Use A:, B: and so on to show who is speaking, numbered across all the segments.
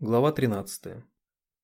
A: Глава 13.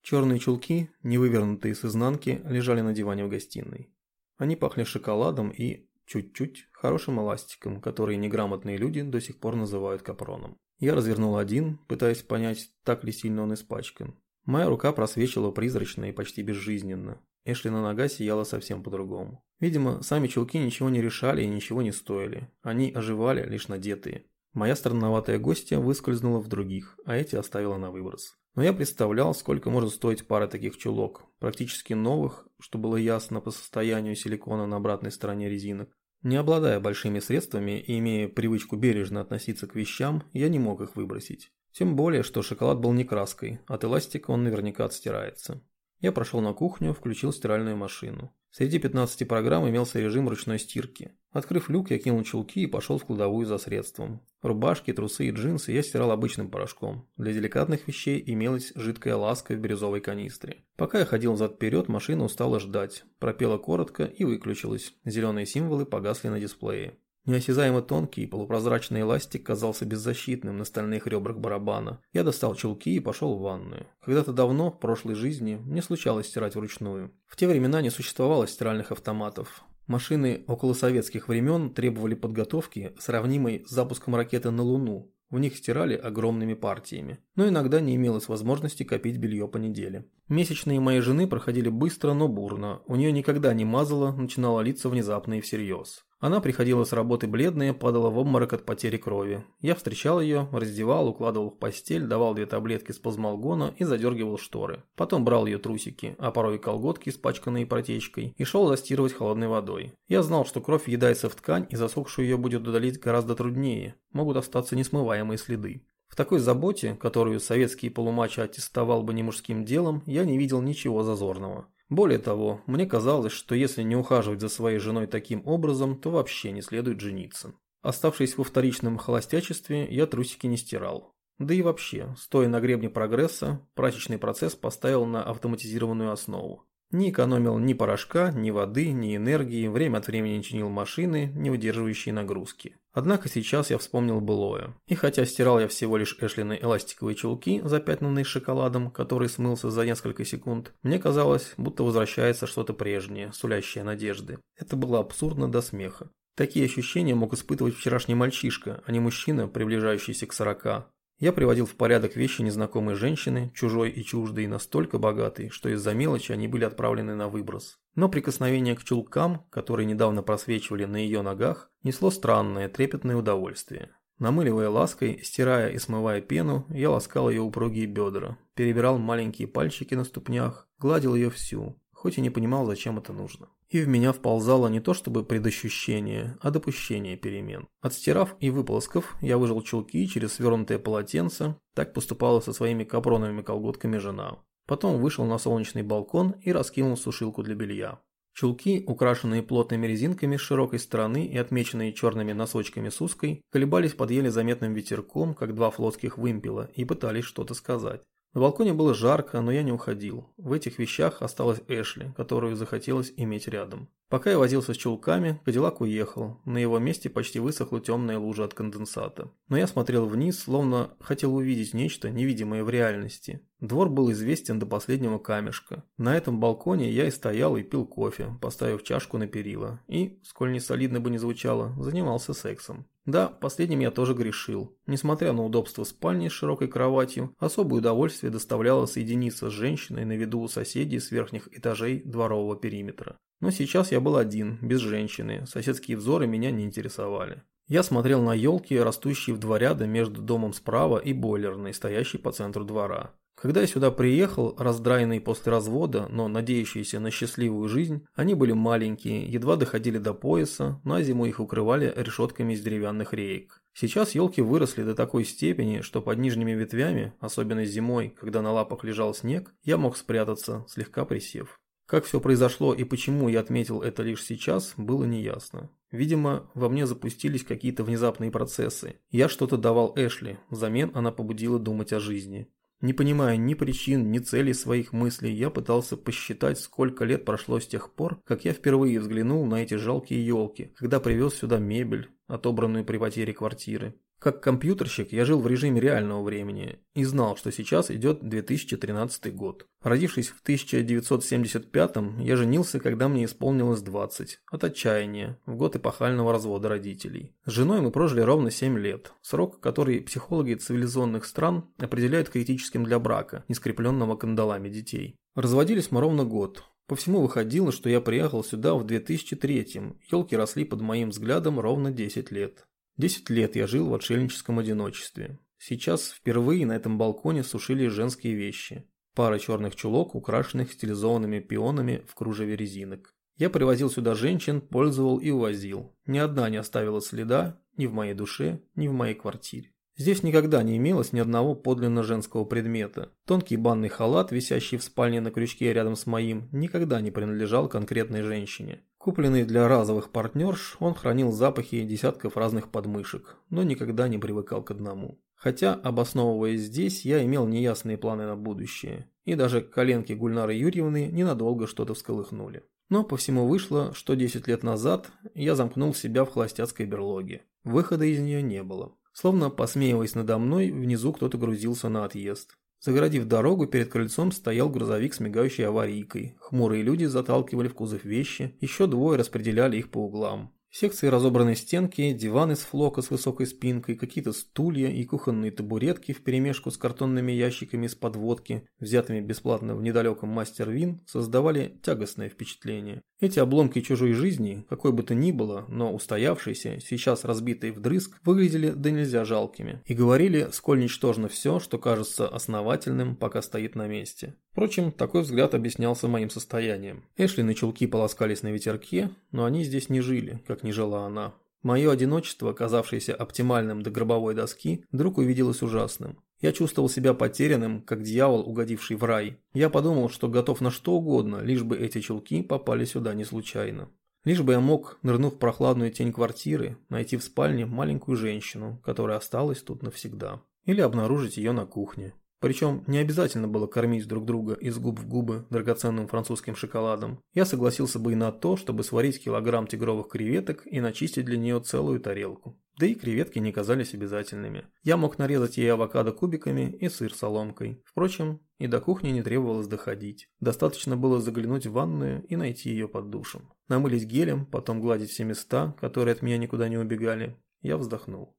A: Черные чулки, не вывернутые с изнанки, лежали на диване в гостиной. Они пахли шоколадом и, чуть-чуть, хорошим эластиком, который неграмотные люди до сих пор называют капроном. Я развернул один, пытаясь понять, так ли сильно он испачкан. Моя рука просвечивала призрачно и почти безжизненно. Эшли на нога сияла совсем по-другому. Видимо, сами чулки ничего не решали и ничего не стоили. Они оживали, лишь надетые. Моя странноватая гостья выскользнула в других, а эти оставила на выброс. Но я представлял, сколько может стоить пара таких чулок, практически новых, что было ясно по состоянию силикона на обратной стороне резинок. Не обладая большими средствами и имея привычку бережно относиться к вещам, я не мог их выбросить. Тем более, что шоколад был не краской, от эластика он наверняка отстирается. Я прошел на кухню, включил стиральную машину. Среди 15 программ имелся режим ручной стирки. Открыв люк, я кинул чулки и пошел в кладовую за средством. Рубашки, трусы и джинсы я стирал обычным порошком. Для деликатных вещей имелась жидкая ласка в бирюзовой канистре. Пока я ходил взад-вперед, машина устала ждать. Пропела коротко и выключилась. Зеленые символы погасли на дисплее. Неосязаемо тонкий полупрозрачный эластик казался беззащитным на стальных ребрах барабана. Я достал чулки и пошел в ванную. Когда-то давно, в прошлой жизни, мне случалось стирать вручную. В те времена не существовало стиральных автоматов. Машины околосоветских времен требовали подготовки, сравнимой с запуском ракеты на Луну. В них стирали огромными партиями. Но иногда не имелось возможности копить белье по неделе. Месячные моей жены проходили быстро, но бурно. У нее никогда не мазало, начинало литься внезапно и всерьез. Она приходила с работы бледная, падала в обморок от потери крови. Я встречал ее, раздевал, укладывал в постель, давал две таблетки спазмолгона и задергивал шторы. Потом брал ее трусики, а порой и колготки, испачканные протечкой, и шел застирывать холодной водой. Я знал, что кровь въедается в ткань, и засохшую ее будет удалить гораздо труднее. Могут остаться несмываемые следы. В такой заботе, которую советский полумачо аттестовал бы не мужским делом, я не видел ничего зазорного. Более того, мне казалось, что если не ухаживать за своей женой таким образом, то вообще не следует жениться. Оставшись во вторичном холостячестве, я трусики не стирал. Да и вообще, стоя на гребне прогресса, прачечный процесс поставил на автоматизированную основу. Не экономил ни порошка, ни воды, ни энергии, время от времени чинил машины, не выдерживающие нагрузки. Однако сейчас я вспомнил былое. И хотя стирал я всего лишь Эшлины эластиковые чулки, запятнанные шоколадом, который смылся за несколько секунд, мне казалось, будто возвращается что-то прежнее, сулящее надежды. Это было абсурдно до смеха. Такие ощущения мог испытывать вчерашний мальчишка, а не мужчина, приближающийся к сорока. Я приводил в порядок вещи незнакомой женщины, чужой и чуждой, настолько богатой, что из-за мелочи они были отправлены на выброс. Но прикосновение к чулкам, которые недавно просвечивали на ее ногах, несло странное, трепетное удовольствие. Намыливая лаской, стирая и смывая пену, я ласкал ее упругие бедра, перебирал маленькие пальчики на ступнях, гладил ее всю, хоть и не понимал, зачем это нужно. И в меня вползало не то чтобы предощущение, а допущение перемен. Отстирав и выполоскав, я выжил чулки через свернутое полотенце, так поступала со своими капроновыми колготками жена. Потом вышел на солнечный балкон и раскинул сушилку для белья. Чулки, украшенные плотными резинками с широкой стороны и отмеченные черными носочками с узкой, колебались под еле заметным ветерком, как два флотских вымпела, и пытались что-то сказать. На балконе было жарко, но я не уходил. В этих вещах осталась Эшли, которую захотелось иметь рядом. Пока я возился с чулками, Кадиллак уехал. На его месте почти высохла темная лужа от конденсата. Но я смотрел вниз, словно хотел увидеть нечто, невидимое в реальности. Двор был известен до последнего камешка. На этом балконе я и стоял и пил кофе, поставив чашку на перила. И, сколь не солидно бы не звучало, занимался сексом. Да, последним я тоже грешил. Несмотря на удобство спальни с широкой кроватью, особое удовольствие доставляло соединиться с женщиной на виду у соседей с верхних этажей дворового периметра. Но сейчас я был один, без женщины, соседские взоры меня не интересовали. Я смотрел на елки, растущие в два ряда между домом справа и бойлерной, стоящей по центру двора. Когда я сюда приехал, раздраенный после развода, но надеющийся на счастливую жизнь, они были маленькие, едва доходили до пояса, на зиму их укрывали решетками из деревянных реек. Сейчас елки выросли до такой степени, что под нижними ветвями, особенно зимой, когда на лапах лежал снег, я мог спрятаться, слегка присев. Как все произошло и почему я отметил это лишь сейчас, было неясно. Видимо, во мне запустились какие-то внезапные процессы. Я что-то давал Эшли, взамен она побудила думать о жизни. Не понимая ни причин, ни целей своих мыслей, я пытался посчитать, сколько лет прошло с тех пор, как я впервые взглянул на эти жалкие елки, когда привез сюда мебель, отобранную при потере квартиры. Как компьютерщик я жил в режиме реального времени и знал, что сейчас идет 2013 год. Родившись в 1975 я женился, когда мне исполнилось 20, от отчаяния, в год эпохального развода родителей. С женой мы прожили ровно 7 лет, срок, который психологи цивилизованных стран определяют критическим для брака, не скрепленного кандалами детей. Разводились мы ровно год, по всему выходило, что я приехал сюда в 2003-м, елки росли под моим взглядом ровно 10 лет. Десять лет я жил в отшельническом одиночестве. Сейчас впервые на этом балконе сушили женские вещи. Пара черных чулок, украшенных стилизованными пионами в кружеве резинок. Я привозил сюда женщин, пользовал и увозил. Ни одна не оставила следа ни в моей душе, ни в моей квартире. Здесь никогда не имелось ни одного подлинно женского предмета. Тонкий банный халат, висящий в спальне на крючке рядом с моим, никогда не принадлежал конкретной женщине. Купленный для разовых партнерш, он хранил запахи десятков разных подмышек, но никогда не привыкал к одному. Хотя, обосновываясь здесь, я имел неясные планы на будущее, и даже коленки Гульнары Юрьевны ненадолго что-то всколыхнули. Но по всему вышло, что 10 лет назад я замкнул себя в холостяцкой берлоге. Выхода из нее не было. Словно посмеиваясь надо мной, внизу кто-то грузился на отъезд. Загородив дорогу, перед крыльцом стоял грузовик с мигающей аварийкой. Хмурые люди заталкивали в кузов вещи, еще двое распределяли их по углам. Секции разобранной стенки, диван из флока с высокой спинкой, какие-то стулья и кухонные табуретки вперемешку с картонными ящиками из подводки, взятыми бесплатно в недалеком мастер-вин, создавали тягостное впечатление. Эти обломки чужой жизни, какой бы то ни было, но устоявшиеся, сейчас разбитые вдрызг, выглядели да нельзя жалкими и говорили, сколь ничтожно все, что кажется основательным, пока стоит на месте. Впрочем, такой взгляд объяснялся моим состоянием. Эшлины чулки полоскались на ветерке, но они здесь не жили, как не жила она. Мое одиночество, казавшееся оптимальным до гробовой доски, вдруг увиделось ужасным. Я чувствовал себя потерянным, как дьявол, угодивший в рай. Я подумал, что готов на что угодно, лишь бы эти чулки попали сюда не случайно. Лишь бы я мог, нырнув в прохладную тень квартиры, найти в спальне маленькую женщину, которая осталась тут навсегда. Или обнаружить ее на кухне. Причем не обязательно было кормить друг друга из губ в губы драгоценным французским шоколадом. Я согласился бы и на то, чтобы сварить килограмм тигровых креветок и начистить для нее целую тарелку. Да и креветки не казались обязательными. Я мог нарезать ей авокадо кубиками и сыр соломкой. Впрочем, и до кухни не требовалось доходить. Достаточно было заглянуть в ванную и найти ее под душем. Намылить гелем, потом гладить все места, которые от меня никуда не убегали. Я вздохнул.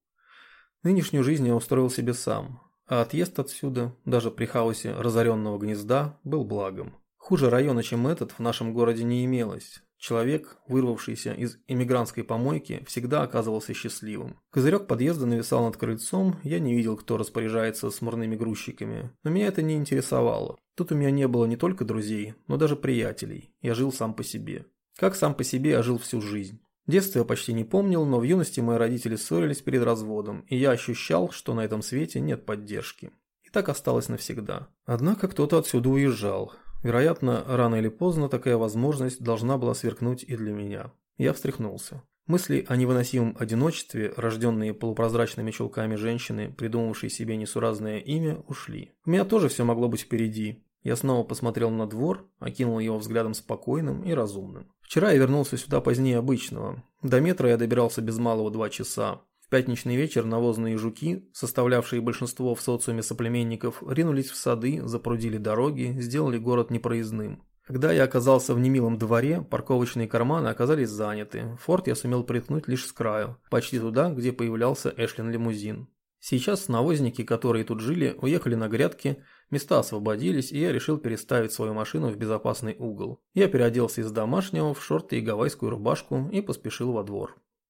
A: Нынешнюю жизнь я устроил себе сам, а отъезд отсюда, даже при хаосе разоренного гнезда, был благом. Хуже района, чем этот, в нашем городе не имелось. Человек, вырвавшийся из эмигрантской помойки, всегда оказывался счастливым. Козырек подъезда нависал над крыльцом, я не видел, кто распоряжается смурными грузчиками. Но меня это не интересовало. Тут у меня не было не только друзей, но даже приятелей. Я жил сам по себе. Как сам по себе я жил всю жизнь. Детство я почти не помнил, но в юности мои родители ссорились перед разводом, и я ощущал, что на этом свете нет поддержки. И так осталось навсегда. Однако кто-то отсюда уезжал. Вероятно, рано или поздно такая возможность должна была сверкнуть и для меня. Я встряхнулся. Мысли о невыносимом одиночестве, рожденные полупрозрачными чулками женщины, придумавшей себе несуразное имя, ушли. У меня тоже все могло быть впереди. Я снова посмотрел на двор, окинул его взглядом спокойным и разумным. Вчера я вернулся сюда позднее обычного. До метра я добирался без малого два часа. В пятничный вечер навозные жуки, составлявшие большинство в социуме соплеменников, ринулись в сады, запрудили дороги, сделали город непроездным. Когда я оказался в немилом дворе, парковочные карманы оказались заняты. Форт я сумел приткнуть лишь с краю, почти туда, где появлялся Эшлин лимузин. Сейчас навозники, которые тут жили, уехали на грядки, места освободились, и я решил переставить свою машину в безопасный угол. Я переоделся из домашнего в шорты и гавайскую рубашку и поспешил во двор.